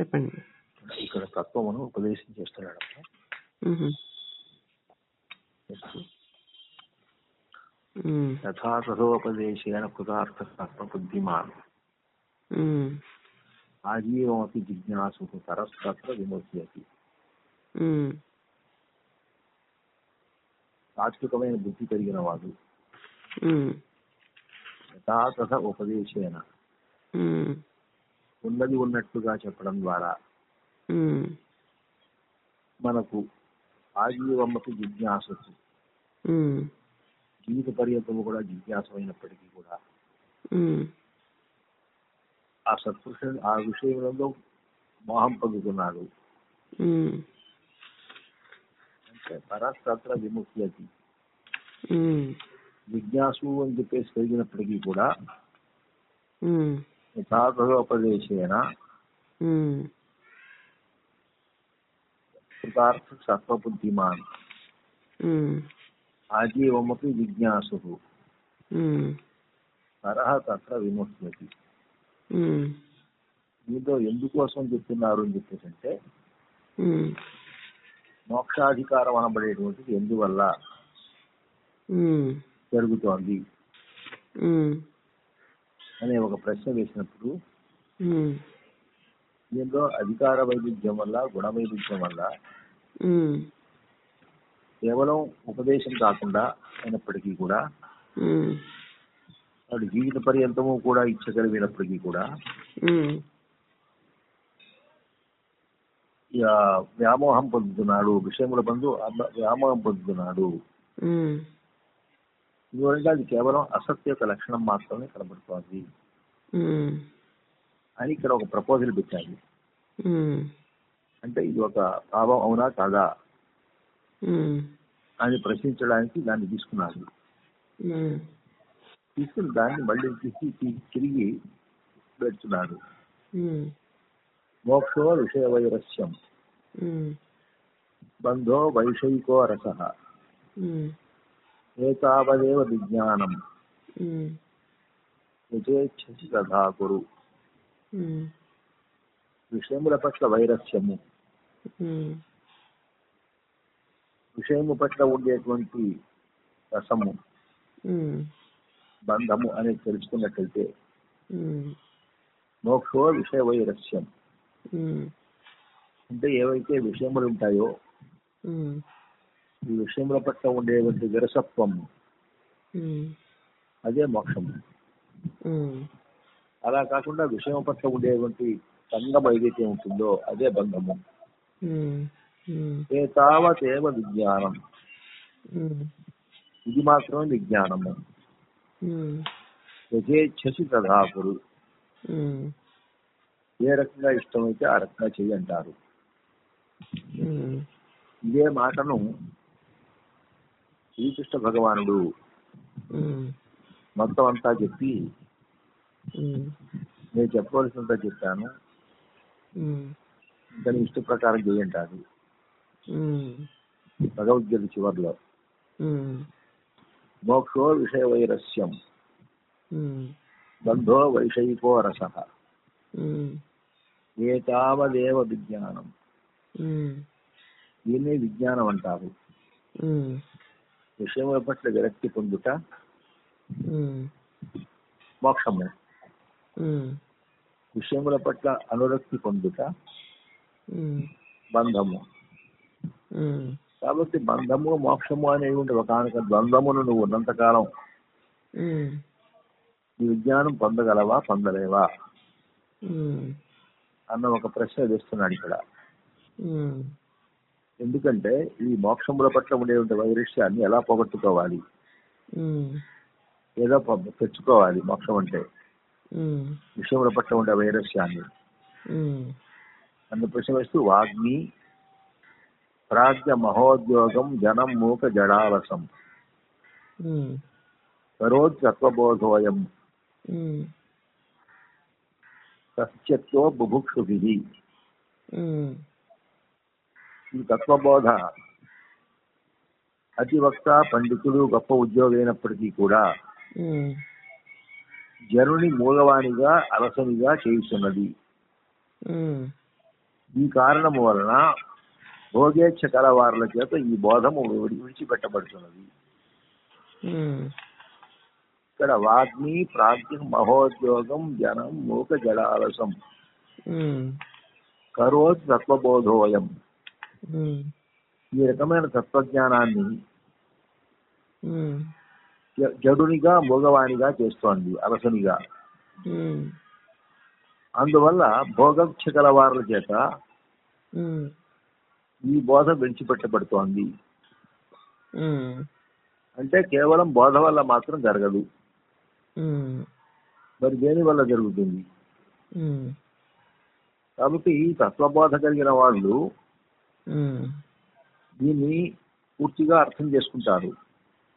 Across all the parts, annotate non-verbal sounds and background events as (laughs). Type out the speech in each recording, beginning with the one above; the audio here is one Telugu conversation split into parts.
చెప్పండి ఇక్కడ తత్వమును ఉపదేశం. మ్మ్. యథాతథోపదేశేన కృతార్థ ఆత్మబుద్ధిమాన్ మ్మ్. ఆజీవమపి జిజ్ఞాసు తరస్తత్ర విముచ్యతి. సాత్వికమైన బుద్ధి కలిగిన వాడు. యథాతథ ఉపదేశేన. ఉన్నది ఉన్నట్టుగా చెప్పడం ద్వారా. మనకు ఆజీవమపి జిజ్ఞాసు. జీవిత పర్యంతము కూడా జిజ్ఞాసమైనప్పటికీ కూడా. ఆ సత్పురుష ఆ విషయంలో మోహం పొందుతున్నాడు. అంటే పరస్తత్ర విముక్తి. జిజ్ఞాసు అని చెప్పేసి కలిగినప్పటికీ కూడా మ్మ్. కృతార్థ సత్వబుద్ధిమాన్. ఆజీవమపి జిజ్ఞాసు. తరహ తత్ర. దీంతో ఎందుకోసం చెప్తున్నారు అని చెప్పేసి అంటే. మోక్షాధికారం అనబడేటువంటిది ఎందువల్ల. జరుగుతోంది. అనే ఒక ప్రశ్న వేసినప్పుడు. దీంట్లో అధికార వైవిధ్యం వల్ల గుణ వైవిధ్యం వల్ల. కేవలం ఉపదేశం కాకుండా అయినప్పటికీ కూడా. వాడు జీవిత పర్యంతము కూడా ఇచ్చగలిగినప్పటికీ కూడా వ్యామోహం పొందుతున్నాడు విషయముల బంధు వ్యామోహం పొందుతున్నాడు ఎందుకంటే అది కేవలం అసత్య యొక్క లక్షణం మాత్రమే కనబడుతోంది. అని ఇక్కడ ఒక ప్రపోజల్ పెట్టాలి. అంటే ఇది ఒక భావం అవునా కాదా. అని ప్రశ్నించడానికి దాన్ని తీసుకున్నాడు మ్మ్. తీసుకుని దాన్ని మళ్ళీ తీసి తిరిగి పెడుతున్నాడు. మోక్షో విషయ వైరస్యం. బంధో వైషయికో రస. ఏతావదేవ విజ్ఞానం. యథేచ్ఛసి తథా కురు. విషయముల పట్ల వైరస్యము. విషయము పట్ల ఉండేటువంటి రసము. బంధము అనేది తెలుసుకున్నట్లయితే. మోక్షో విషయ వైరస్యం. అంటే ఏవైతే విషయములు ఉంటాయో. ఈ విషయముల పట్ల ఉండేటువంటి విరసత్వం. అదే మోక్షము. అలా కాకుండా విషయం పట్ల ఉండేటువంటి సంగం ఏదైతే ఉంటుందో అదే బంధము మ్మ్. మ్మ్. ఏ తావతేవ విజ్ఞానం. ఇది మాత్రమే విజ్ఞానము. యథేచ్ఛసి మ్మ్. ఏ రకంగా ఇష్టమైతే ఆ రకంగా చెయ్యి అంటారు మ్మ్. ఇదే మాటను శ్రీకృష్ణ భగవానుడు. మొత్తం అంతా చెప్పి. నేను చెప్పవలసినంత చెప్పాను. దాని ఇష్ట ప్రకారం చేయంటారు మ్మ్. భగవద్గీత చివరిలో. మోక్షో విషయ వైరస్యం. బంధో వైషయికో రస. ఏతావదేవ విజ్ఞానం. దీన్నే విజ్ఞానం అంటారు. విషయముల పట్ల విరక్తి పొందుట. మోక్షము. విషయముల పట్ల అనురక్తి పొందుట. బంధము. కాబట్టి బంధము మోక్షము అనేటువంటి ఒకనొక ద్వంద్వమును నువ్వు ఉన్నంతకాలం. నీ విజ్ఞానం పొందగలవా పొందలేవా. అన్న ఒక ప్రశ్న వేస్తున్నాడు ఇక్కడ. ఎందుకంటే ఈ మోక్షముల పట్ల ఉండేటువంటి వైరస్యాన్ని ఎలా పోగొట్టుకోవాలి. ఏదో తెచ్చుకోవాలి మోక్షం అంటే మ్మ్. విషయముల పట్ల ఉండే వైరస్యాన్ని ప్రశ్న వేస్తూ వాగ్మి ప్రాజ్ఞ మహోద్యోగం జనం మూక జడాలసం మ్మ్. సత్యత్వ బుభుక్షుభి మ్మ్. ఈ తత్వబోధ. అతివక్త పండితుడు గొప్ప ఉద్యోగి అయినప్పటికీ కూడా. జనుని మూగవానిగా అలసనిగా చేయుతున్నది మ్మ్. ఈ కారణము వలన భోగేచ్ఛ కలవారుల చేత ఈ బోధము విడి- విడిచిపెట్టబడుతున్నది ఇక్కడ వాగ్మి ప్రాజ్ఞ మహోద్యోగం జనం మూక జడాలసం. ఉమ్, కరోత్ తత్వబోధోయం. ఈ రకమైన తత్వజ్ఞానాన్ని జడునిగా మూగవానిగా చేస్తోంది అలసనిగా అందువల్ల భోగక్ష కలవారుల చేత ఉమ్, ఈ బోధ విడిచిపెట్టబడుతోంది. అంటే కేవలం బోధ వల్ల మాత్రం జరగదు. మరి దేని వల్ల జరుగుతుంది? కాబట్టి ఈ తత్వబోధ కలిగిన వాళ్ళు దీన్ని పూర్తిగా అర్థం చేసుకుంటారు.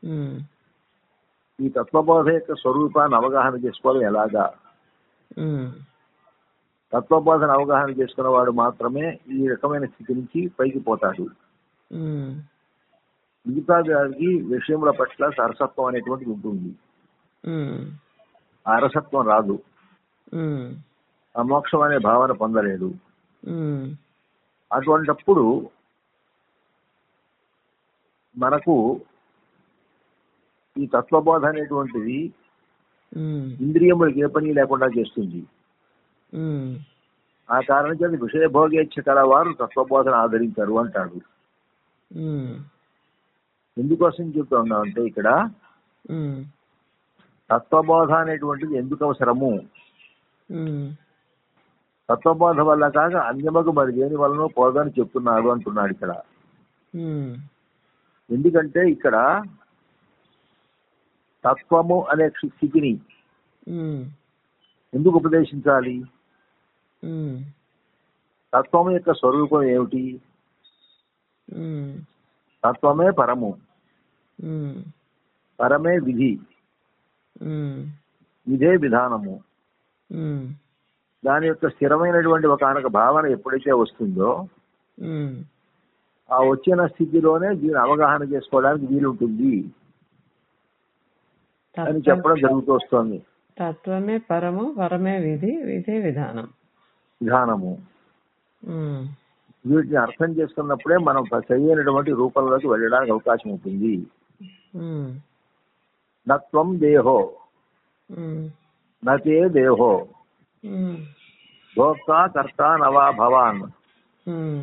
ఉమ్, ఈ తత్వబోధ యొక్క స్వరూపాన్ని అవగాహన చేసుకోవడం ఎలాగా? ఉమ్, తత్వబోధన అవగాహన చేసుకున్న వాడు మాత్రమే ఈ రకమైన స్థితి నుంచి పైకి పోతాడు. మిగతా వారికి విషయముల పట్ల సరసత్వం అనేటువంటిది ఉంటుంది. అరసత్వం రాదు. ఉమ్, ఆ మోక్షం అనే భావన పొందలేడు ఉమ్, అటువంటప్పుడు మనకు ఈ తత్వబోధ అనేటువంటిది ఇంద్రియములకు ఏ పని లేకుండా చేస్తుంది. ఆ కారణం చేత విషయభోగేచ్ఛ కలవారు తత్వబోధన ఆదరించారు అంటాడు. ఎందుకోసం చెప్తున్నా అంటే ఇక్కడ తత్వబోధ అనేటువంటిది ఎందుకు అవసరము? తత్వబోధ వల్ల కాక అన్యమకు మరి దేని వలన పోదని చెప్తున్నాడు అంటున్నాడు ఇక్కడ. ఎందుకంటే ఇక్కడ తత్వము అనే స్థితిని ఎందుకు ఉపదేశించాలి? ఉమ్, తత్వం యొక్క స్వరూపం ఏమిటి? తత్వమే పరము. పరమే విధి. ఇదే విధానము. దాని యొక్క స్థిరమైనటువంటి ఒక అనక భావన ఎప్పుడైతే వస్తుందో ఉమ్, ఆ వచ్చిన స్థితిలోనే దీని అవగాహన చేసుకోవడానికి వీలుంటుంది అని చెప్పడం జరుగుతూ వస్తుంది. తత్వమే పరము పరమే విధి విధి విధానం. విధానము. ఉమ్, వీటిని అర్థం చేసుకున్నప్పుడే మనం సరైనటువంటి రూపంలోకి వెళ్ళడానికి అవకాశం ఉంటుంది. ఉమ్, నత్వం దేహో. నతే దేహో. భోక్తా కర్త నవా భవాన్ ఉమ్,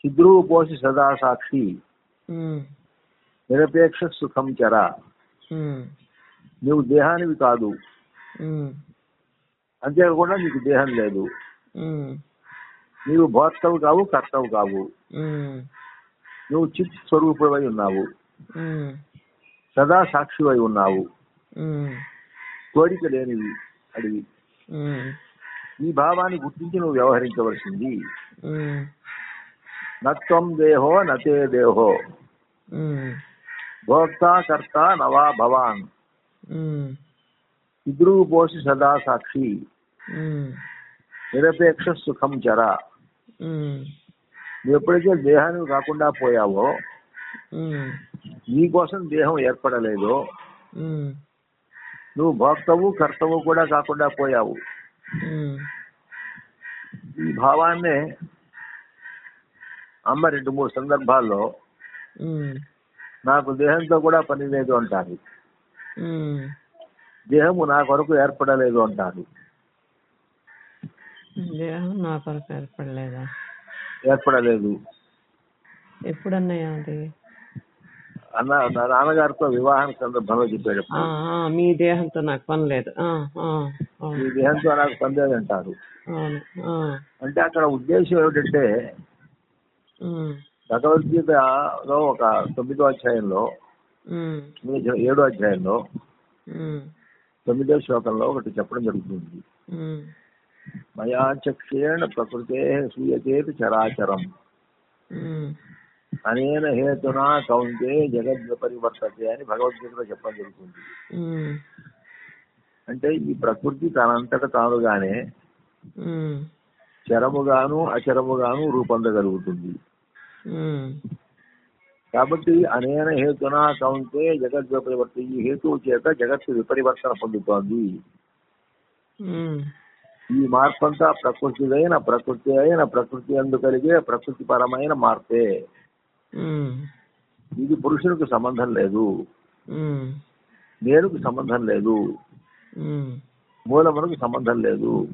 చిద్రూపోసి సదా సాక్షి నిరపేక్ష సుఖం చర నువ్వు దేహానివి కాదు। అంతేకాకుండా నీకు దేహం లేదు। నీవు భోక్తవు కావు కర్తవు కావు। నువ్వు చిత్ స్వరూపుడవై ఉన్నావు। సదా సాక్షివై ఉన్నావు। కోరిక లేనివి అడివి ఈ భావాన్ని గుర్తించి నువ్వు వ్యవహరించవలసింది. నత్వం దేహో నతే దేహో. భోక్తా కర్త నవా భవాన్. ఉమ్, పితృపోసి సదా సాక్షి. నిరపేక్ష సుఖం చర నువ్వు ఎప్పుడైతే దేహానికి కాకుండా పోయావో నీకోసం దేహం ఏర్పడలేదో నువ్వు భోక్తవు కర్తవు కూడా కాకుండా పోయావు. ఈ భావాన్నే అమ్మ రెండు మూడు సందర్భాల్లో నాకు దేహంతో కూడా పని లేదు అంటారు దేహము నా కొరకు ఏర్పడలేదు అంటారు. దేహం నా కొరకు ఏర్పడలేదా? ఏర్పడలేదు. ఎప్పుడన్నయ్యా అది? అన్న నాన్నగారితో వివాహం సందర్భంలో ఆ, మీ దేహంతో నాకు పని లేదు. ఈ దేహంతో నాకు పని లేదు అంటారు అవును ఆ, అంటే అక్కడ ఉద్దేశం ఏమిటంటే భగవద్గీతలో ఒక తొమ్మిదో అధ్యాయంలో ఏడో అధ్యాయంలో తొమ్మిదో శ్లోకంలో ఒకటి చెప్పడం జరుగుతుంది. ఉమ్, మయా చక్షేణ ప్రకృతే చరాచరం. అనేన హేతునా కౌంతే జగద్ పరివర్తతే అని భగవద్గీతలో చెప్పడం జరుగుతుంది. అంటే ఈ ప్రకృతి తనంతట తానుగానే చరముగాను అచరముగాను రూపొందగలుగుతుంది. కాబట్టి అనేన హేతునా కౌంతే జగద్ పరివర్త ఈ హేతువు చేత జగత్తు విపరివర్తన పొందుతోంది. ఈ మార్పు అంతా ప్రకృతిదైన ప్రకృతి అయిన ప్రకృతి అందు కలిగే ప్రకృతి పరమైన మార్పే. ఇది పురుషునికి సంబంధం లేదు. నేనుకు సంబంధం లేదు. మూలమునకు సంబంధం లేదు.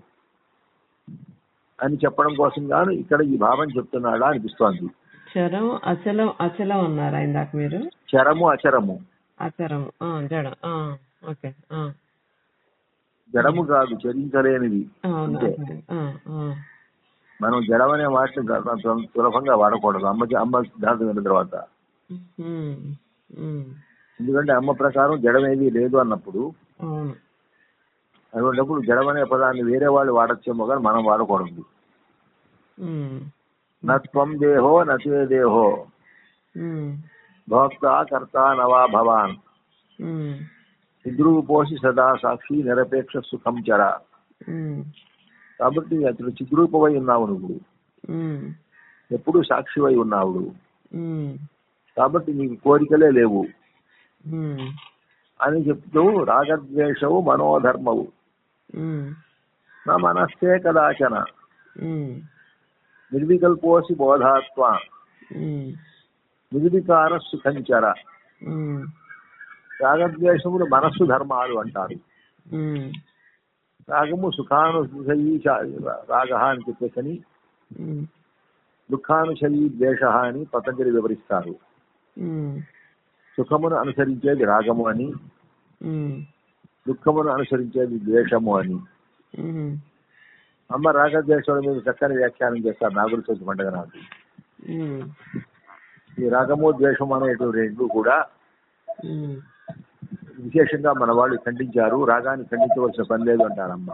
అని చెప్పడం కోసం గాను ఇక్కడ ఈ భావం చెప్తున్నాడా అనిపిస్తోంది. చరం అచలం అచలం అన్నారా ఇందాక మీరు? చరము అచరము. అచరం ఆ, జడం. ఓకే. జడము కాదు చరించలేనిది. మనం జడం అనే వాటిని సులభంగా వాడకూడదు. అమ్మ అమ్మ సిద్ధాంతం విన్న తర్వాత. ఎందుకంటే అమ్మ ప్రకారం జడం ఏది లేదు అన్నప్పుడు. అటువంటిప్పుడు జడం అనే పదాన్ని వేరే వాళ్ళు వాడచ్చేమో కానీ మనం వాడకూడదు. నత్వం దేహో నతే దేహో. భోక్త కర్త నవా భవాన్. ఉమ్, చిద్రూపోసి సదా సాక్షి నిరపేక్ష సుఖం చర కాబట్టి అతడు చిద్రూపమై ఉన్నావు నువ్వు ఎప్పుడు సాక్షివై ఉన్నావు కాబట్టి నీకు కోరికలే లేవు. అని చెప్తూ రాగద్వేషవు మనోధర్మవు. నా మనస్సే కదాచన. నిర్వికల్పోసి బోధాత్మ. ఉమ్, నిర్వికార సుఖంచర. రాగద్వేషములు మనస్సు ధర్మాలు అంటారు. రాగము సుఖానుసయీ రాగ అని చెప్పేసని ఉమ్, దుఃఖానుసయీ ద్వేష అని పతంజలి వివరిస్తారు. సుఖమును అనుసరించేది రాగము అని దుఃఖమును అనుసరించేది ద్వేషము అని. అమ్మ రాగద్వేషాల మీద చక్కని వ్యాఖ్యానం చేస్తారు నాగుల చవితి పండుగ నాకు ఈ రాగము ద్వేషము అనేటువంటి రెండు కూడా విశేషంగా మన వాళ్ళు ఖండించారు. రాగాన్ని ఖండించవలసిన పని లేదు అంటారమ్మ.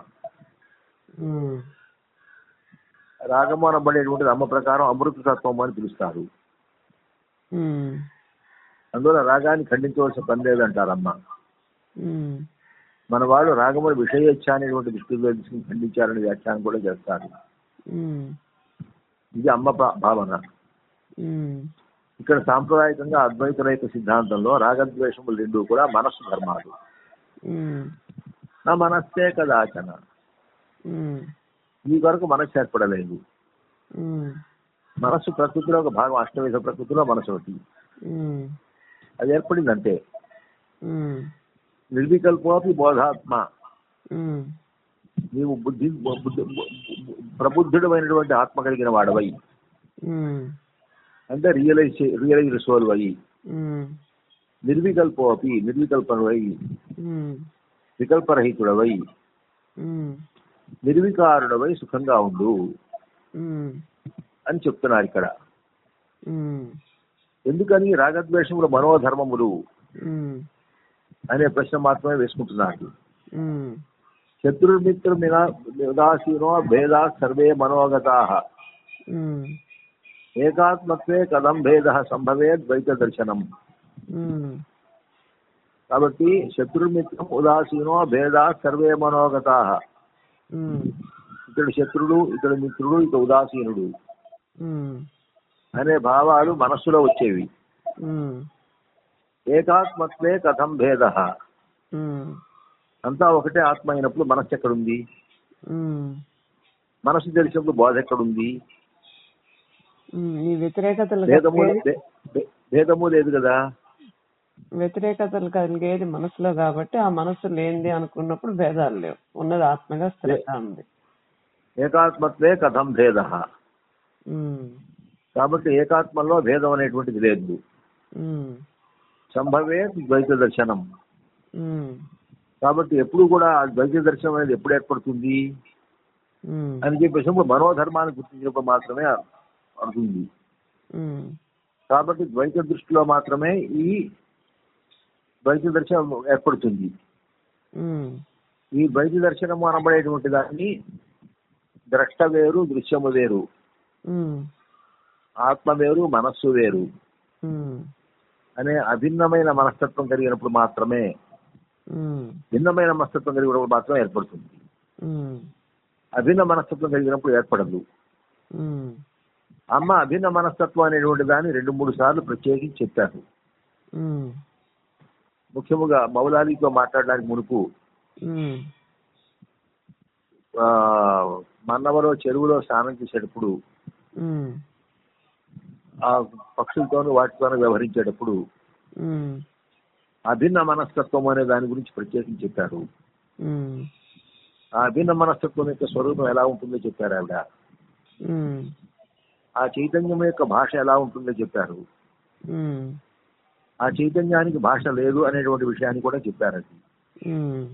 రాగము అనబడేటువంటిది అమ్మ ప్రకారం అమృత తత్వం అని పిలుస్తారు. అందువల్ల రాగాన్ని ఖండించవలసిన పని లేదు అంటారమ్మ. మన వాళ్ళు రాగముల విషయేచ్ఛ అనేటువంటి దృష్టిలో తీసుకుని ఖండించారని వ్యాఖ్యానం కూడా చేస్తారు. ఇది అమ్మ భావన. ఇక్కడ సాంప్రదాయకంగా అద్వైత రైత సిద్ధాంతంలో రాగద్వేషములు రెండు కూడా మనస్సు ధర్మాలు నా మనస్సే కదాచన ఉమ్, ఈ వరకు మనస్సు ఏర్పడలేదు మనస్సు ప్రకృతిలో ఒక భాగం అష్టవిధ ప్రకృతిలో మనసు ఒకటి అది ఏర్పడింది అంతే ఉమ్, నిర్వికల్పోపి బోధాత్మ నీవు బుద్ధి బుద్ధి ప్రబుద్ధుడమైనటువంటి ఆత్మ కలిగిన వాడవై అంటే రియలైజ్ రియలైజ్ సోల్ అయి ఉమ్, నిర్వికల్పోపి నిర్వికల్పనవై ఉమ్, వికల్పరహితుడవై నిర్వికారుడవై సుఖంగా ఉండు అని చెప్తున్నారు ఇక్కడ ఎందుకని రాగద్వేషములు మనోధర్మములు అనే ప్రశ్న మాత్రమే వేసుకుంటున్నారు ఉమ్, శత్రుమిత్ర ఉదాసీనో భేదా సర్వే మనోగతా ఏకాత్మత్వే కథం భేద సంభవే ద్వైత దర్శనం కాబట్టి శత్రుమిత్రం ఉదాసీనో భేదా సర్వే మనోగతా. ఇతడు శత్రుడు ఇతడు మిత్రుడు ఇక ఉదాసీనుడు. అనే భావాలు మనస్సులో వచ్చేవి. ఏకాత్మత్వే కథం భేద. అంతా ఒకటే ఆత్మ అయినప్పుడు మనస్సు ఎక్కడుంది? మనస్సు తెలిసినప్పుడు బోధ ఎక్కడుంది? ఈ వ్యతిరేకతలు భేదము లేదు కదా? వ్యతిరేకతలు కలిగేది మనసులో కాబట్టి ఆ మనసు లేనిది అనుకున్నప్పుడు భేదాలు లేవు. ఉన్నది ఆత్మగా స్థిరంగా ఉంది. ఏకాత్మత్వే కథం భేద. కాబట్టి ఏకాత్మలో భేదం అనేటువంటిది లేదు. సంభవే ద్వైత దర్శనం. కాబట్టి ఎప్పుడు కూడా ఆ ద్వైత దర్శనం అనేది ఎప్పుడు ఏర్పడుతుంది? అని చెప్పేసినప్పుడు మనోధర్మాన్ని గుర్తించినప్పుడు మాత్రమే ఉమ్, కాబట్టి ద్వైత దృష్టిలో మాత్రమే ఈ ద్వైత దర్శనం ఏర్పడుతుంది. ఈ ద్వైత దర్శనము అనబడేటువంటి దాన్ని ద్రష్ట వేరు దృశ్యము వేరు. ఆత్మ వేరు మనస్సు వేరు. అనే అభిన్నమైన మనస్తత్వం కలిగినప్పుడు మాత్రమే భిన్నమైన మనస్తత్వం కలిగినప్పుడు మాత్రమే ఏర్పడుతుంది. అభిన్న మనస్తత్వం కలిగినప్పుడు ఏర్పడదు. అమ్మ అభిన్న మనస్తత్వం అనేటువంటి దాన్ని రెండు మూడు సార్లు ప్రత్యేకించి చెప్పారు. ముఖ్యముగా మౌలాలితో మాట్లాడడానికి మునుపు మన్నవలో చెరువులో స్నానం చేసేటప్పుడు ఆ పక్షులతోనూ వాటితోనూ వ్యవహరించేటప్పుడు అభిన్న మనస్తత్వం అనే దాని గురించి ప్రత్యేకించి చెప్పారు. ఆ అభిన్న మనస్తత్వం యొక్క స్వరూపం ఎలా ఉంటుందో చెప్పారు ఆవిడ. ఆ చైతన్యం యొక్క భాష ఎలా ఉంటుందో చెప్పారు. ఆ చైతన్యానికి భాష లేదు అనేటువంటి విషయాన్ని కూడా చెప్పారు అది ఉమ్,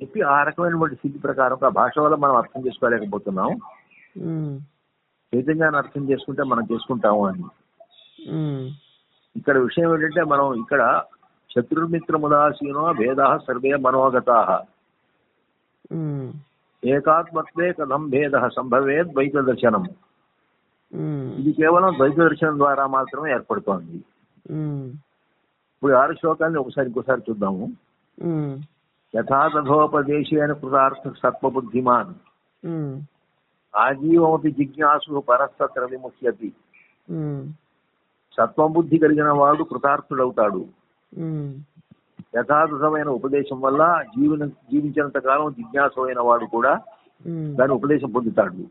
చెప్పి ఆ రకమైనటువంటి స్థితి ప్రకారం ఆ భాష వల్ల మనం అర్థం చేసుకోలేకపోతున్నాం. చైతన్యాన్ని అర్థం చేసుకుంటే మనం చేసుకుంటాము అని. ఇక్కడ విషయం ఏంటంటే మనం ఇక్కడ శత్రుమిత్రముదాసీనో భేద సర్వే మనోగతా. ఏకాత్మత్వే కథం భేద సంభవే ద్వైత దర్శనం ఇది కేవలం ద్వైత దర్శనం ద్వారా మాత్రమే ఏర్పడుతోంది. ఇప్పుడు ఆరు శ్లోకాన్ని ఒకసారి ఇంకోసారి చూద్దాము. యథాతథోపదేశేన కృతార్థ సత్వబుద్ధిమాన్. ఉమ్, ఆజీవమపి జిజ్ఞాసు పరస్తత్ర విముఖ్యతి ఉమ్, సత్వం బుద్ధి కలిగిన వాడు కృతార్థుడవుతాడు. యథాతథమైన ఉపదేశం వల్ల జీవన జీవించినంత కాలం జిజ్ఞాసు అయిన వాడు కూడా దాని ఉపదేశం పొందుతాడు.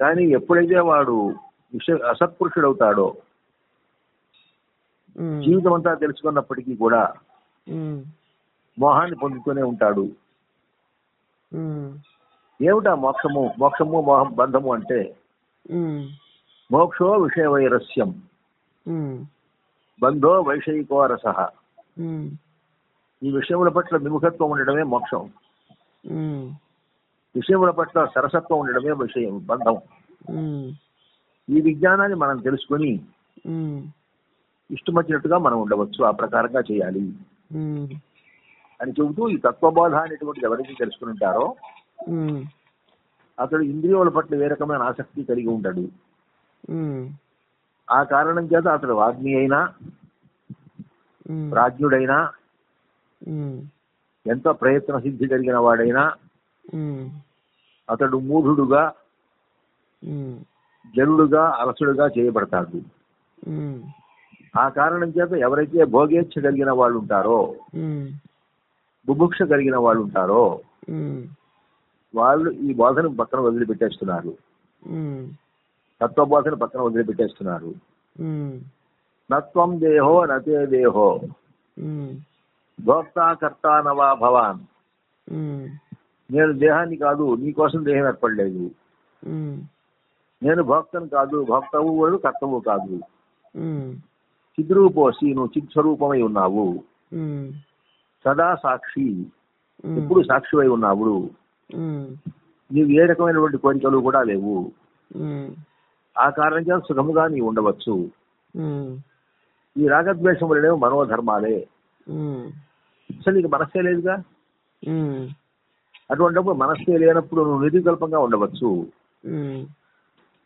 కానీ ఎప్పుడైతే వాడు విష అసత్పురుషుడవుతాడో జీవితం అంతా తెలుసుకున్నప్పటికీ కూడా మోహాన్ని పొందుతూనే ఉంటాడు. ఏమిటా మోక్షము? మోక్షము మోహం బంధము అంటే మోక్షో విషయ వైరస్యం బంధో వైషయికో రస ఈ విషయముల పట్ల విముఖత్వం ఉండడమే మోక్షం. విషయముల పట్ల సరసత్వం ఉండడమే విషయం బంధం. ఈ విజ్ఞానాన్ని మనం తెలుసుకుని ఉమ్, ఇష్టం వచ్చినట్టుగా మనం ఉండవచ్చు ఆ ప్రకారంగా చేయాలి. అని చెబుతూ ఈ తత్వబోధ అనేటువంటిది ఎవరైతే తెలుసుకుని ఉంటారో అతడు ఇంద్రియాల పట్ల ఏ రకమైన ఆసక్తి కలిగి ఉంటాడు ఆ కారణం చేత అతడు వాగ్మి అయినా ప్రాజ్ఞుడైనా ఉమ్, ఎంతో ప్రయత్న సిద్ధి కలిగిన వాడైనా అతడు మూఢుడుగా జనుడుగా అలసుడుగా చేయబడతాడు. ఆ కారణం చేత ఎవరైతే భోగేచ్ఛ కలిగిన వాళ్ళు ఉంటారో బుభుక్ష కలిగిన వాళ్ళు ఉంటారో వాళ్ళు ఈ బోధను పక్కన వదిలిపెట్టేస్తున్నారు. తత్వబోధన పక్కన వదిలిపెట్టేస్తున్నారు. నత్వం దేహో నతే దేహో. భోక్తా కర్త నవా భవాన్. నేను దేహాన్ని కాదు నీ కోసం దేహం ఏర్పడలేదు. నేను భోక్తను కాదు భోక్తవు వాడు కర్తవు కాదు. చిద్రూపోసి నువ్వు చిత్ స్వరూపమై ఉన్నావు. సదా సాక్షి. ఎప్పుడు సాక్షివై ఉన్నావు. నీవు ఏ రకమైనటువంటి కోరికలు కూడా లేవు. ఆ కారణం చేత సుఖముగా నీవు ఉండవచ్చు. ఈ రాగద్వేషములనేవి మనోధర్మాలే. అసలు నీకు మనస్సే లేదుగా? అటువంటిప్పుడు మనస్సే లేనప్పుడు నువ్వు నిర్వికల్పంగా ఉండవచ్చు.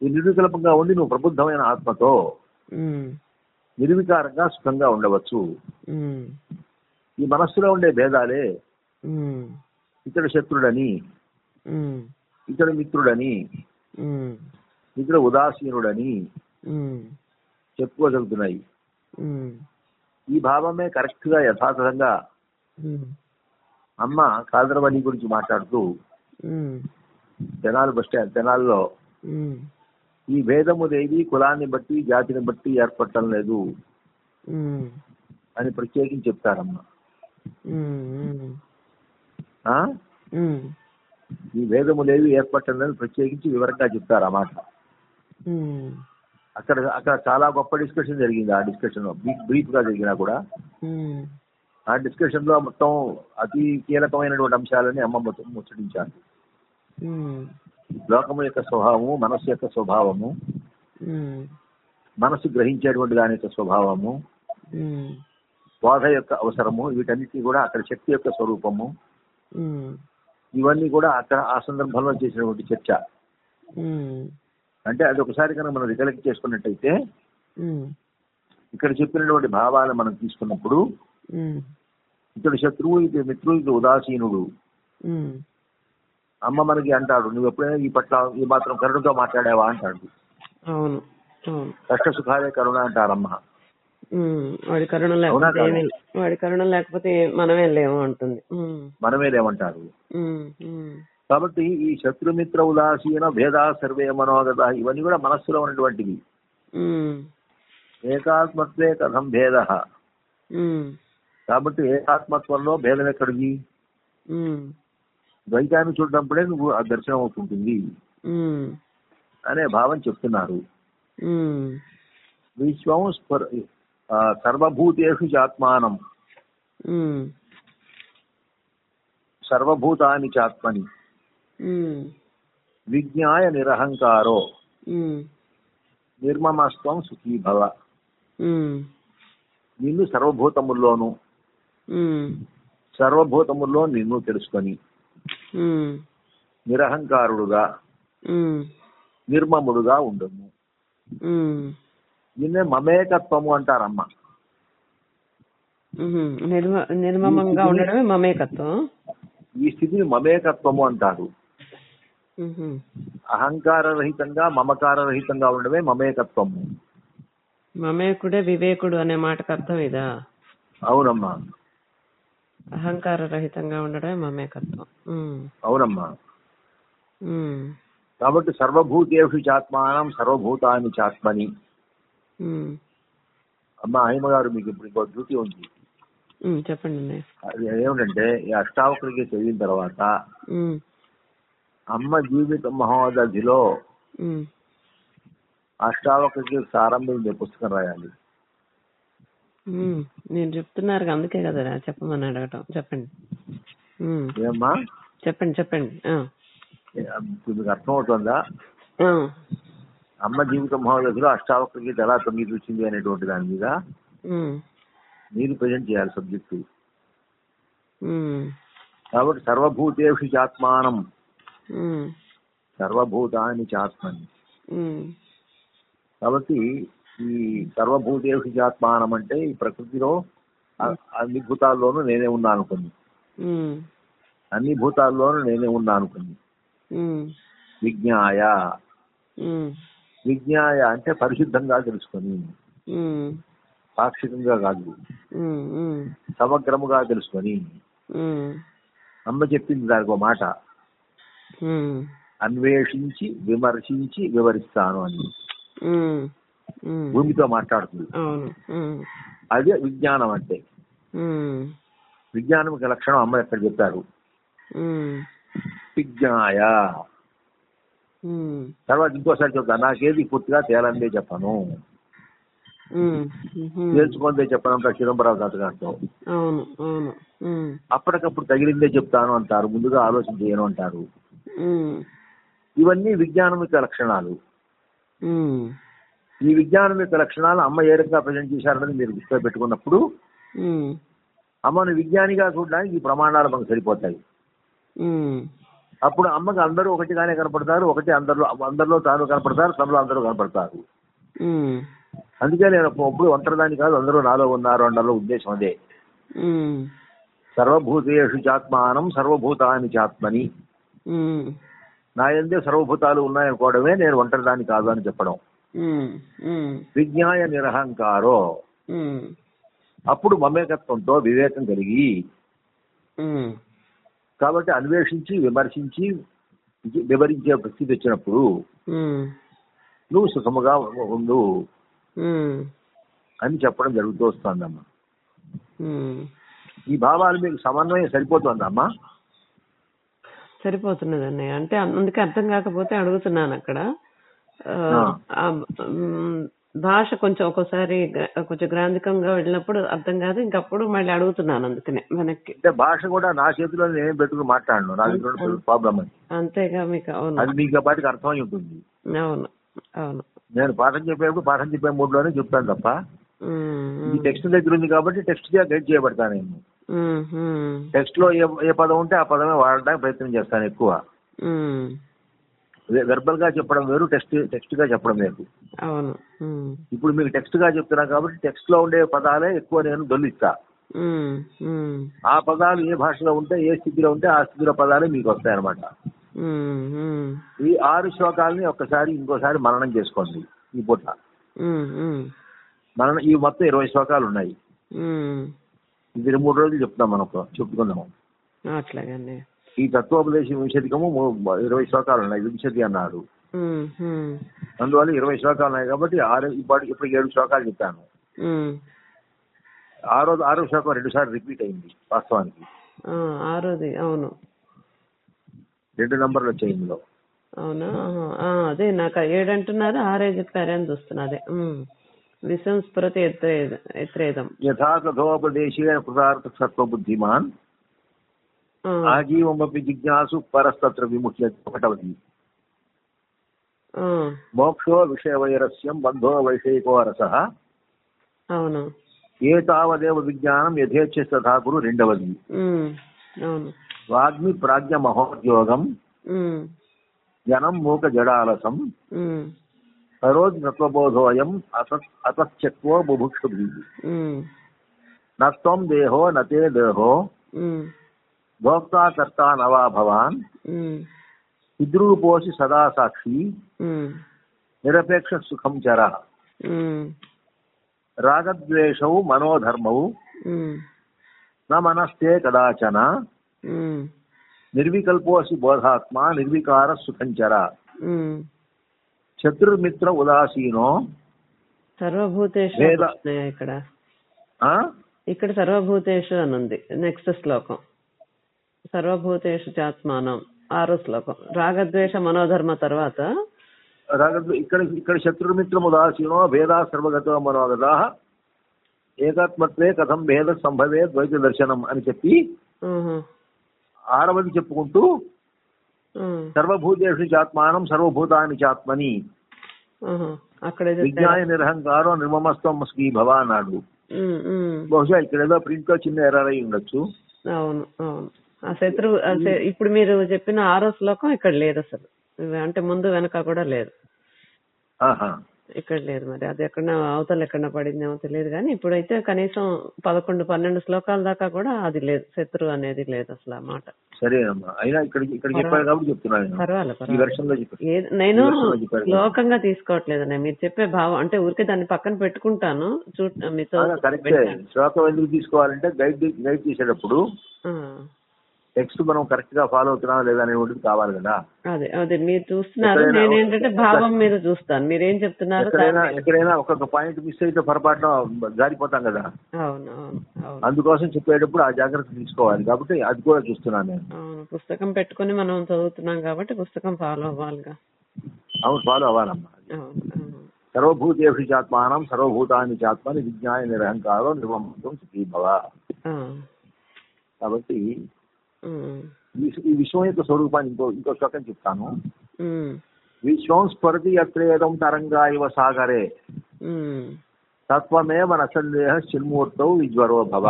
ఈ నిర్వికల్పంగా ఉండి నువ్వు ప్రబుద్ధమైన ఆత్మతో నిర్వికారంగా సుఖంగా ఉండవచ్చు. ఈ మనస్సులో ఉండే భేదాలే ఇతడు శత్రుడని ఇతడు మిత్రుడని ఇతడు ఉదాసీనుడని చెప్పుకోగలుగుతున్నాయి. ఈ భావమే కరెక్ట్గా యథాతథంగా అమ్మ కాదరవల్లి గురించి మాట్లాడుతూ తెనాలి బస్ స్టాండ్ తెనాల్లో ఉమ్, ఈ భేదముదేవి కులాన్ని బట్టి జాతిని బట్టి ఏర్పడటం లేదు అని ప్రత్యేకించి చెప్తారమ్మ. ఈ భేదములేవి ఏర్పడటం లేదు ప్రత్యేకించి వివరంగా చెప్తారు ఆ మాట. అక్కడ అక్కడ చాలా గొప్ప డిస్కషన్ జరిగింది ఆ డిస్కషన్ బ్రీఫ్గా జరిగినా కూడా. ఆ డిస్కషన్లో మొత్తం అతి కీలకమైనటువంటి అంశాలని అమ్మ మొత్తం ముచ్చటించారు ఉమ్, లోకము యొక్క స్వభావము మనస్సు యొక్క స్వభావము ఉమ్, మనస్సు గ్రహించేటువంటి దాని యొక్క స్వభావము బోధ యొక్క అవసరము వీటన్నిటి కూడా అక్కడ శక్తి యొక్క స్వరూపము ఇవన్నీ కూడా అక్కడ ఆ సందర్భంలో చేసినటువంటి చర్చ. అంటే అది ఒకసారి కనుక మనం రికలెక్ట్ చేసుకున్నట్టయితే ఇక్కడ చెప్పినటువంటి భావాలను మనం తీసుకున్నప్పుడు ఇతడు శత్రువు ఇది మిత్రుడు ఇది ఉదాసీనుడు అమ్మ మనకి అంటాడు నువ్వు ఎప్పుడైనా ఈ పట్ల ఈ మాత్రం కరుణతో మాట్లాడావా? అంటాడు. అవును కష్ట సుఖాలే కరుణ అంటారమ్మ వాడి కరుణ లేకపోతే వాడి కరుణ లేకపోతే మనమే లేము అంటుంది. ఉమ్, ఉమ్, కాబట్టి ఈ శత్రుమిత్ర ఉదాసీన భేదా సర్వే మనోగత ఇవన్నీ కూడా మనస్సులో ఉన్నటువంటివి. ఏకాత్మత్వే కథం భేద. కాబట్టి ఏకాత్మత్వంలో భేదం ఎక్కడిది? ద్వైతాన్ని చూడటప్పుడే నువ్వు ఆ దర్శనం అవుతుంటుంది. అనే భావం చెప్తున్నారు. విశ్వం సర్వభూతేషు చాత్మానం. సర్వభూతాని చాత్మని. విజ్ఞాయ నిరహంకారో. నిర్మమస్వం సుఖీభవ. నిన్ను సర్వభూతముల్లోను. సర్వభూతముల్లో నిన్ను తెలుసుకొని నిరహంకారుడుగా నిర్మముడుగా ఉండము. నిన్నే మమేకత్వము అంటారమ్మ. నిర్మమంగా ఉండడమే మమేకత్వం. ఈ స్థితిని మమేకత్వము అంటారు. అహంకార రహితంగా మమకార రహితంగా ఉండడమే మమేకత్వము. మమేకుడే వివేకుడు అనే మాటకు అర్థం ఇదా? అవునమ్మా. అహంకార రహితంగా ఉండడమే మమేకత్వం అవునమ్మా. కాబట్టి సర్వభూతేషు చాత్మానం సర్వభూతాన్ని చాత్మని. అమ్మ హైమ గారు మీకు ఇప్పుడు ఇంకో డ్యూటీ ఉంది. చెప్పండి ఏమిటంటే ఈ అష్టావక్రికి చదివిన తర్వాత అమ్మ జీవిత మహోదధిలో ఉమ్, అష్టావక్రికి సారంభించే పుస్తకం రాయాలి. ఉమ్. నేను చెప్తున్నారు అందుకే కదా చెప్పమని అడగటం. చెప్పండి. ఉమ్, ఏమ్మా? చెప్పండి చెప్పండి. ఆ, ఇప్పుడు మీకు అర్థమవుతుందా? ఆ, అమ్మ జీవిత మహోదధిలో అష్టావక్రికి ఎలా తొంగి చూసింది అనేటువంటి దాని మీద ఉమ్, మీరు ప్రజెంట్ చేయాలి సబ్జెక్టు ఉమ్, కాబట్టి సర్వభూతేషు చాత్మానం. ఉమ్, సర్వభూతాన్ని చాత్మని. ఉమ్, కాబట్టి ఈ సర్వభూతేషు చాత్మానం అంటే ఈ ప్రకృతిలో అన్ని భూతాల్లోనూ నేనే ఉన్నా అనుకుంది అన్ని భూతాల్లోనూ నేనే ఉన్నా అనుకుంది విజ్ఞాయ. విజ్ఞాయ అంటే పరిశుద్ధంగా తెలుసుకొని. పాక్షికంగా కాదు. సమగ్రముగా తెలుసుకొని. అమ్మ చెప్పింది దానికి ఒక మాట. అన్వేషించి విమర్శించి వివరిస్తాను అని. భూమితో మాట్లాడుతుంది. అదే విజ్ఞానం అంటే. విజ్ఞానం లక్షణం అమ్మ ఎక్కడ చెప్పారు? విజ్ఞాయ. తర్వాత ఇంకోసారి చెప్తా నాకేది పూర్తిగా తేలందే చెప్పను. ఉమ్, ఉహుం. తేల్చుకుందే చెప్పను చిదంబరావు అవును ఉమ్, అప్పటికప్పుడు తగిలిందే చెప్తాను అంటారు ముందుగా ఆలోచన చేయను అంటారు. ఇవన్నీ విజ్ఞానం యొక్క లక్షణాలు. ఈ విజ్ఞానం యొక్క లక్షణాలు అమ్మ ఏ రకంగా ప్రజెంట్ చేశారన్నది మీరు దృష్టిలో పెట్టుకున్నప్పుడు అమ్మను విజ్ఞానిగా చూడడానికి ఈ ప్రమాణాలు మనకు సరిపోతాయి. అప్పుడు అమ్మకి అందరూ ఒకటిగానే కనపడతారు ఒకటి అందరిలో అందరిలో తాను కనపడతారు తనలో అందరూ కనపడతారు. అందుకే నేను ఒప్పుడు ఒంటరిదాన్ని కాదు అందరూ నాలో ఉన్నారు అన్నలో ఉద్దేశం అదే. సర్వభూతేషు చాత్మానం సర్వభూతాన్ని చాత్మని. నా ఎందే సర్వభూతాలు ఉన్నాయనుకోవడమే నేను ఒంటరిదాన్ని కాదు అని చెప్పడం. విజ్ఞాయ నిరహంకారో. అప్పుడు మమేకత్వంతో వివేకం కలిగి కాబట్టి అన్వేషించి విమర్శించి వివరించే పరిస్థితి వచ్చినప్పుడు నువ్వు సుఖముగా ఉండు అని చెప్పడం జరుగుతూ వస్తుందమ్మా. ఈ భావాలు మీకు సమన్వయం సరిపోతుందమ్మా సరిపోతున్నది అన్నయ్య. అంటే అందుకే అర్థం కాకపోతే అడుగుతున్నాను అక్కడ. భాష కొంచెం ఒక్కోసారి కొంచెం గ్రాంధికంగా వెళ్ళినప్పుడు అర్థం కాదు. ఇంకప్పుడు మళ్ళీ అడుగుతున్నాను అందుకనే అంటే భాష కూడా నా చేతిలో నేను పెట్టుకుని మాట్లాడను. నా దగ్గర ప్రాబ్లం అని అంతేగా మీకు అవును. అది మీకు పాటికి అర్థమై ఉంటుంది. అవును అవును. నేను పాఠం చెప్పేప్పుడు పాఠం చెప్పే మూడ్లోనే చెప్తాను తప్ప ఇది టెక్స్ట్ దగ్గర ఉంది కాబట్టి టెక్స్ట్గా గైడ్ చేయబడతాను నేను. టెక్స్ట్లో ఏ ఏ పదం ఉంటే ఆ పదమే వాడడానికి ప్రయత్నం చేస్తాను ఎక్కువ. వెర్బల్గా చెప్పడం వేరు టెక్స్ట్ టెక్స్ట్గా చెప్పడం వేరు. అవును. ఇప్పుడు మీకు టెక్స్ట్గా చెప్తున్నా కాబట్టి టెక్స్ట్లో ఉండే పదాలే ఎక్కువ నేను దొల్లిస్తా ఆ పదాలు ఏ భాషలో ఉంటే ఏ స్థితిలో ఉంటే ఆ స్థితిలో పదాలే మీకు వస్తాయి అనమాట ఉమ్, ఉమ్, ఈ ఆరు శ్లోకాలని ఒక్కసారి ఇంకోసారి మననం చేసుకోండి ఈ పూట. మననం ఈ మొత్తం ఇరవై శ్లోకాలు ఉన్నాయి. ఇది మూడు రోజులు చెప్తాం మనం చెప్పుకుందాం. అట్లాగండి. ఈ తత్వోపదేశ వింశతికము మూ- ఇరవై శ్లోకాలు ఉన్నాయి. వింశతి అన్నారు అందువల్ల ఇరవై శ్లోకాలు ఉన్నాయి కాబట్టి ఆరు ఇప్పుడు ఏడు శ్లోకాలు చెప్పాను. ఆరో ఆరో శ్లోకం రెండు సార్లు రిపీట్ అయింది వాస్తవానికి. ఆరోది అవును. రెండు నంబర్లు వచ్చాయి ఇందులో. అవునా? అదే నాకు ఏడు అంటున్నారు ఆరే చెప్పారని చూస్తున్నా అదే. ఉమ్. విషం స్ఫురతి ఎత్రేద ఎత్రేదం యథా తథోపదేశేన కృతార్థ సత్వ బుద్ధిమాన్ ఆ, ఆజీవమపి జిజ్ఞాసు పరస్తత్ర విముఖ్య ఒకటవది. మోక్షో విషయవైరస్యం బంధో వైషయికో రస అవును. ఏ తావదేవ విజ్ఞానం యథేచ్ఛ గురు రెండవది. వాగ్మి ప్రాజ్ఞ మహోద్యోగం. జనం మూక జడాలసం. ఉమ్, సరోజ్ఞత్వబోధోయం అసత్ అతశ్చక్వో బుభుక్షుభి నత్వం దేహో నతే దేహో. భోక్తా కర్తా నవా భవాన్. పితృపోసి సదా సాక్షి. నిరపేక్ష సుఖం చర. రాగద్వేషౌ మనోధర్మౌ. ఉమ్, న మనస్తే కదాచన. నిర్వికల్పోసి బోధాత్మ నిర్వికార సుఖం చర. శత్రుమిత్ర ఉదాసీనో. సర్వభూతేషు. వస్తున్నాయా ఇక్కడ. సర్వభూతేషు అని ఉంది. నెక్స్ట్ శ్లోకం. సర్వభూతేషు చాత్మానం ఆరో శ్లోకం. రాగద్వేష మనోధర్మ తర్వాత? ఇక్కడ ఇక్కడ శత్రుమిత్రం ఉదాసీనో భేదా సర్వగతో మనోగత ఏకాత్మత్వే కథం భేద సంభవే ద్వైత దర్శనం అని చెప్పి ఆరవది చెప్పుకుంటూ సర్వభూతేషు చాత్మానం సర్వభూతాని చాత్మని. విజ్ఞాయ నిరహంకారం నిర్మమస్తం స్కీ భవ అన్నాడు ఉమ్, ఉమ్. బహుశా ఇక్కడ ఏదో ప్రింట్లో చిన్న ఎర్రర్ అయి ఉండొచ్చు. అవును అవును. ఆ శత్రు ఇప్పుడు మీరు చెప్పిన ఆరో శ్లోకం ఇక్కడ లేదు అసలు. అంటే ముందు వెనక కూడా లేదు. ఇక్కడ లేదు మరి. అది ఎక్కడ అవతల ఎక్కడ పడిందేమో తెలియదు కానీ ఇప్పుడైతే కనీసం పదకొండు పన్నెండు శ్లోకాల దాకా కూడా అది లేదు. శత్రు అనేది లేదు అసలు ఆ మాట. సరేనమ్మా అయినా ఇక్కడ ఇక్కడ చెప్పారు కాబట్టి చెప్తున్నాను నేను. శ్లోకంగా తీసుకోవట్లేదన్న మీరు చెప్పే భావం అంటే ఊరికే దాన్ని పక్కన పెట్టుకుంటాను. చూ మీతో శ్లోకం ఎందుకు తీసుకోవాలంటే గైడ్ గైడ్ చేసేటప్పుడు టెక్స్ట్ మనం కరెక్ట్గా ఫాలో అవుతున్నాం లేదా అనేటువంటిది కావాలి కదా. అదే అదే మీరు చూస్తున్నారు. ఎక్కడైనా- నేను ఏంటంటే భావం మీద చూస్తాను. మీరేం చెప్తున్నారు ఎక్కడైనా ఒక్కొక్క పాయింట్ మిస్ అయితే పొరపాటున జారిపోతాం కదా. అందుకోసం చెప్పేటప్పుడు ఆ జాగ్రత్త తీసుకోవాలి కాబట్టి అది కూడా చూస్తున్నాను నేను. పుస్తకం పెట్టుకొని మనం చదువుతున్నాం కాబట్టి పుస్తకం ఫాలో అవ్వాలిగా. అవును ఫాలో అవ్వాలమ్మా. సర్వభూతేషు చాత్మానం సర్వభూతాన్ని చాత్మని విజ్ఞాయ నిరహంకారం నిర్మమత్వం సుఖీ భవ ఆ, కాబట్టి ఈ విశ్వం యొక్క స్వరూపాన్ని ఇంకో ఇంకో శ్లోకం చెప్తాను. విశ్వం స్ఫురతి అత్రేదం తరంగా ఇవ సాగరే. ఉమ్, తత్వమేవ నసందేహ చిన్మూర్తౌ విజ్వరో భవ.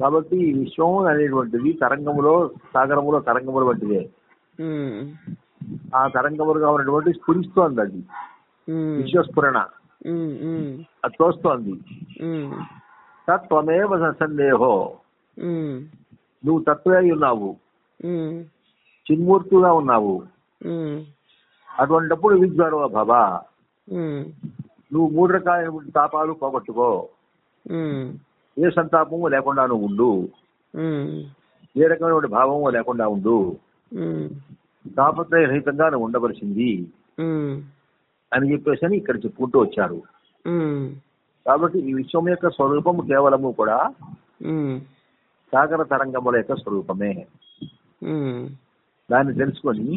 కాబట్టి ఈ విశ్వం అనేటువంటిది తరంగములో సాగరములో తరంగముల వంటిదే. ఆ తరంగములుగా ఉన్నటువంటి స్ఫురిస్తోంది అది. విశ్వస్ఫురణ. అది తోస్తోంది. తత్వమేవ సందేహో నువ్వు తత్వే ఉన్నావు. చిన్మూర్తిగా ఉన్నావు. అటువంటిప్పుడు విజ్వరో భవ ఉమ్, నువ్వు మూడు రకాలైన తాపాలు పోగొట్టుకో. ఏ సంతాపము లేకుండా నువ్వు ఉండు. ఏ రకమైన భావము లేకుండా ఉండు. ఉమ్, తాపత్రయరహితంగా నువ్వు ఉండవలసింది. అని చెప్పేసి అని ఇక్కడ చెప్పుకుంటూ వచ్చారు. కాబట్టి ఈ విశ్వం యొక్క స్వరూపము కేవలము కూడా సాగర తరంగముల యొక్క స్వరూపమే. దాన్ని తెలుసుకొని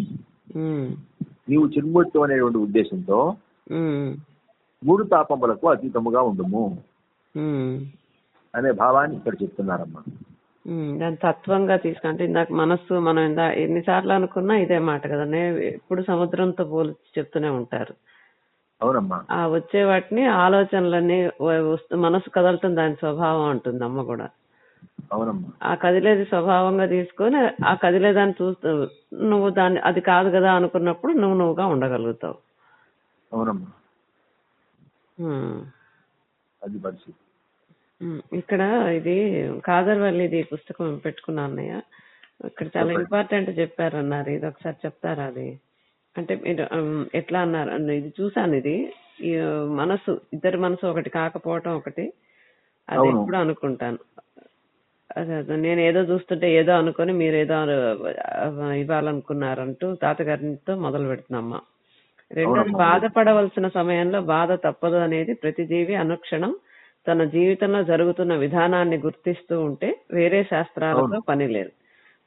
నీవు చిన్మూర్తి అనేటువంటి ఉద్దేశంతో మూడు తాపములకు అతీతముగా ఉండుము. అనే భావాన్ని ఇక్కడ చెప్తున్నారమ్మా. ఉమ్, దాని తత్వంగా తీసుకుంటే ఇందాక మనస్సు మనం ఇందా ఎన్నిసార్లు అనుకున్నా ఇదే మాట కదా ఎప్పుడు సముద్రంతో పోల్చి చెప్తూనే ఉంటారు. అవునమ్మా. ఆ వచ్చే వాటిని ఆలోచనలన్నీ మనసు కదలటం దాని స్వభావం అంటుంది అమ్మ కూడా. ఆ కదిలేది స్వభావంగా తీసుకొని ఆ కదిలేదాన్ని చూస్తూ నువ్వు దాన్ని అది కాదు కదా అనుకున్నప్పుడు నువ్వు నువ్వుగా ఉండగలుగుతావు. అవునమ్మా. ఉమ్. అది పరిస్థితి ఇక్కడ ఇది కాదర్వల్లిది పుస్తకం పెట్టుకున్నా అన్నయ్య. ఇక్కడ చాలా. ఇంపార్టెంట్ చెప్పారు అన్నారు ఇది ఒకసారి చెప్తారా అది? అంటే మీరు ఎట్లా అన్నారు? అన్న ఇది చూసాను ఇది. ఈ మనసు ఇద్దరి మనసు ఒకటి కాకపోవటం ఒకటి. అది. ఎప్పుడు అనుకుంటాను. అదే అదే నేను ఏదో చూస్తుంటే ఏదో అనుకొని మీరు ఏదో ఇవ్వాలనుకున్నారంటూ తాతగారితో మొదలు పెడుతున్నామ్మా రెండోది. బాధపడవలసిన సమయంలో బాధ తప్పదు అనేది ప్రతి జీవి అనుక్షణం తన జీవితంలో జరుగుతున్న విధానాన్ని గుర్తిస్తూ ఉంటే వేరే శాస్త్రాలతో పని లేదు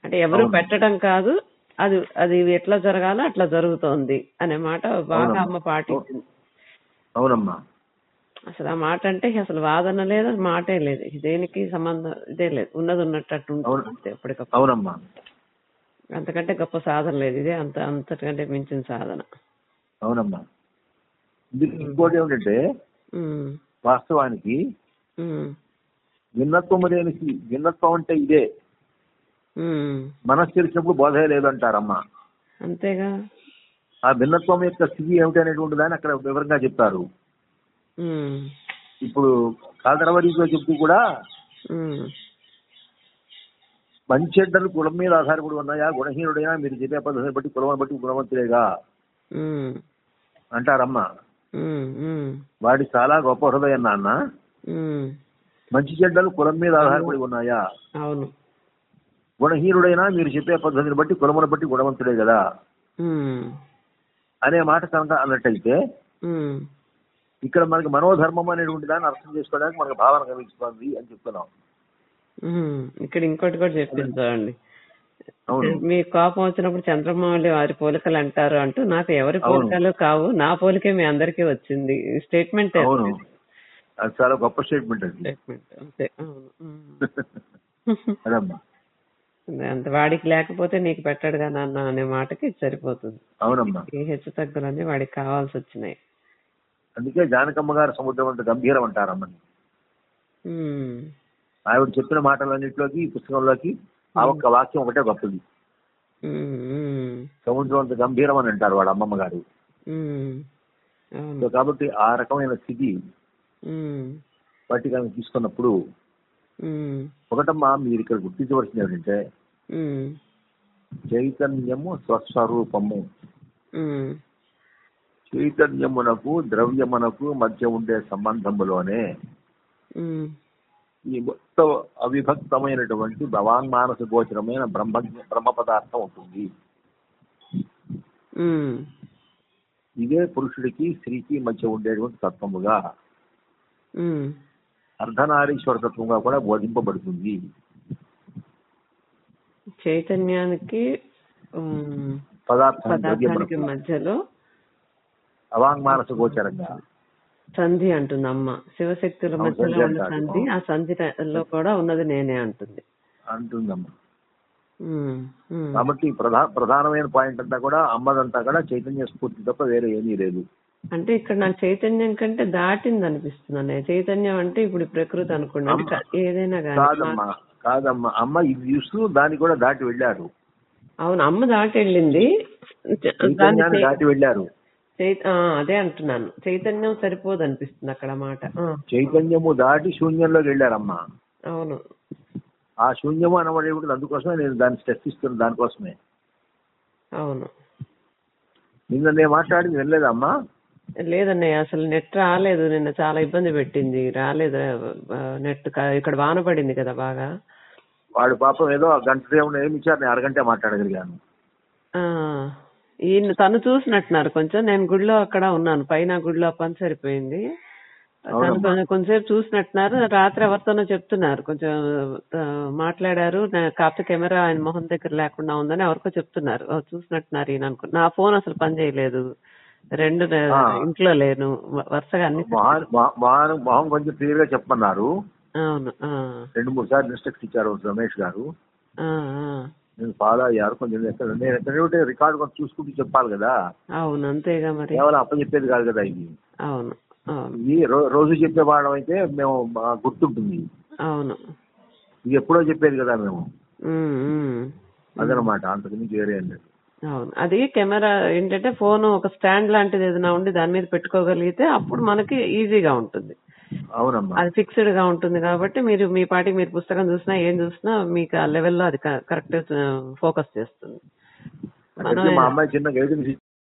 అంటే ఎవరు. పెట్టడం కాదు అది అది ఎట్లా జరగాలో అట్లా జరుగుతోంది అనే మాట బాగా. అమ్మ పాటించింది అవునమ్మా అసలు ఆ మాట అంటే అసలు వాదన లేదు మాటే లేదు. దేనికి సంబంధం? ఇదే లేదు. ఉన్నది ఉన్నట్టు. ఉంటుంది ఎప్పటికప్పుడు. అవునమ్మా. అంతకంటే గొప్ప సాధన లేదు. ఇదే అంత అంతకంటే మించిన సాధన. అవునమ్మా. ఇంకోటి ఏమిటంటే వాస్తవానికి భిన్నత్వం లేని భిన్నత్వం అంటే ఇదే. మనసు తెలిసినప్పుడు బోధే లేదంటారమ్మా. అంతేగా. ఆ భిన్నత్వం యొక్క స్థితి ఏమిటి అనేటువంటి దాన్ని అక్కడ వివరంగా చెప్తారు. ఇప్పుడు కాదరవరితో చెప్తూ కూడా మంచి చెడ్డలు కులం మీద ఆధారపడి ఉన్నాయా? గుణహీనుడైనా మీరు చెప్పే పద్ధతిని బట్టి కులం బట్టి గుణవంతులేగా? అంటారమ్మా. వాడి చాలా గొప్ప హృదయం నాన్న. మంచి చెడ్డలు కులం మీద ఆధారపడి ఉన్నాయా? అవును. గుణహీనుడైనా మీరు చెప్పే పద్ధతిని బట్టి కులమును బట్టి గుణవంతుడే కదా? అనే మాట కనుక అన్నట్టయితే ఇక్కడ మనకి మనోధర్మం అనేటువంటి దాన్ని అర్థం చేసుకోవడానికి మనకు భావన కనిపిస్తుంది అని చెప్తున్నాం. ఇక్కడ ఇంకోటి కూడా అవును. మీ కోపం వచ్చినప్పుడు చంద్రమౌళి వారి పోలికలు అంటారు అంటూ నాకు ఎవరి. పోలికలు కావు నా పోలికే మీ అందరికీ వచ్చింది. స్టేట్మెంట్ అది. చాలా గొప్ప స్టేట్మెంట్ అంతే (laughs) వాడికి లేకపోతే నీకు పెట్టాడుగా నాన్న అనే మాటకి సరిపోతుంది. అవునమ్మా. ఈ హెచ్చు తగ్గులన్నీ వాడికి కావాల్సి వచ్చినాయి. అందుకే జానకమ్మ గారు సముద్రం అంత గంభీరం అంటారమ్మని ఉమ్, ఆవిడ చెప్పిన మాటలన్నింటిలోకి ఈ పుస్తకంలోకి ఆ ఒక్క వాక్యం ఒకటే గొప్పది. సముద్రం అంత గంభీరం అని అంటారు వాళ్ళ అమ్మమ్మ గారు. కాబట్టి ఆ రకమైన స్థితి బట్టి కనుక తీసుకున్నప్పుడు ఒకటమ్మా మీరు ఇక్కడ గుర్తించవలసింది ఏంటంటే చైతన్యము స్వస్వరూపము. చైతన్యమునకు ద్రవ్యమునకు మధ్య ఉండే సంబంధములోనే ఈ మొత్తం అవిభక్తమైనటువంటి భవాన్మానస గోచరమైన బ్రహ్మ బ్రహ్మ పదార్థం ఉంటుంది. ఇదే పురుషుడికి స్త్రీకి మధ్య ఉండేటువంటి తత్వముగా అర్ధనారీశ్వర తత్వంగా కూడా బోధింపబడుతుంది. చైతన్యానికి పదార్థానికి మధ్యలో అవాంగ్మానస గోచరంగా. సంధి అంటుంది అమ్మ. శివశక్తుల మధ్యలో సంధి ఉన్న. సంధి ఆ సంధిలో కూడా ఉన్నది నేనే అంటుంది. అంటుందమ్మా. కాబట్టి ప్రధా ప్రధానమైన పాయింట్ అంతా కూడా అమ్మదంతా కూడా చైతన్య స్ఫూర్తి తప్ప వేరే ఏమీ లేదు. అంటే ఇక్కడ నాకు చైతన్యం కంటే దాటింది అనిపిస్తుంది చైతన్యం అంటే ఇప్పుడు ప్రకృతి క- ఏదైనా కాదమ్మా కాదమ్మా. అమ్మ ఇది చూస్తూ దాన్ని కూడా దాటి వెళ్ళారు అవును అమ్మ దాటి వెళ్ళింది. దాటి వెళ్ళారు. అదే అంటున్నాను. చైతన్యం సరిపోదు అనిపిస్తుంది అక్కడ మాట. చైతన్యము దాటి శూన్యంలోకి వెళ్ళారమ్మా. అవును. ఆ శూన్యము అనబడేది అందుకోసమే నేను దాన్ని చర్చిస్తున్నాను దానికోసమే. అవును. నిన్న నేను మాట్లాడింది వినలేదమ్మా. లేదన్నయ్య అసలు నెట్ రాలేదు. నిన్న చాలా ఇబ్బంది పెట్టింది. రాలేదు. నెట్ ఇక్కడ వాన పడింది కదా బాగా. వాడు పాపం ఏదో గంట సేపు ఏమి ఇచ్చారు నేను అరగంట మాట్లాడగలిగాను. ఈయన తను చూసినట్టున్నారు కొంచెం. నేను గుడిలో అక్కడ ఉన్నాను. పైన గుడిలో పని సరిపోయింది. తను. కొంచెం కొంచెంసేపు చూసినట్టున్నారు. రాత్రి ఎవరితోనో చెప్తున్నారు. కొంచెం మాట్లాడారు. నా- కాకపోతే కెమెరా ఆయన మొహం దగ్గర లేకుండా ఉందని ఎవరికో చెప్తున్నారు. చూసినట్టున్నారు ఈయన అనుకో నా ఫోన్ అసలు పని చేయలేదు. రెండు. ఇంట్లో లేను. వరుసగా అన్ని మొహం కొంచెం క్లియర్గా చెప్పమన్నారు. అవును. రెండు మూడు సార్లు ఇన్స్ట్రక్ట్ ఇచ్చారు రమేష్ గారు. నేను ఫాలో అయ్యారు కొంచెం ఎక్కడ? నేను ఎక్కడ రికార్డు కొంచెం చూసుకుంటూ చెప్పాలి కదా. అవును అంతేగా మరి. కేవలం అప్ప చెప్పేది కాదు కదా ఇది. అవును ఇది రోజు చెప్పే వాళ్ళం అయితే మేము గుర్తుంటుంది. అవును. ఇది ఎప్పుడో చెప్పేది కదా మేము. అదనమాట అంతకు మించి వేరే లేదు. అవును. అది కెమెరా ఏంటంటే ఫోన్ ఒక స్టాండ్ లాంటిది ఏదైనా ఉండి దాని మీద పెట్టుకోగలిగితే అప్పుడు మనకి ఈజీగా ఉంటుంది. అవునమ్మా. అది ఫిక్స్డ్గా ఉంటుంది కాబట్టి మీరు మీ పాటికి మీరు పుస్తకం చూసినా ఏం చూసినా మీకు ఆ లెవెల్లో అది కరెక్ట్ ఫోకస్ చేస్తుంది. మా అమ్మాయి చిన్న గైడెన్స్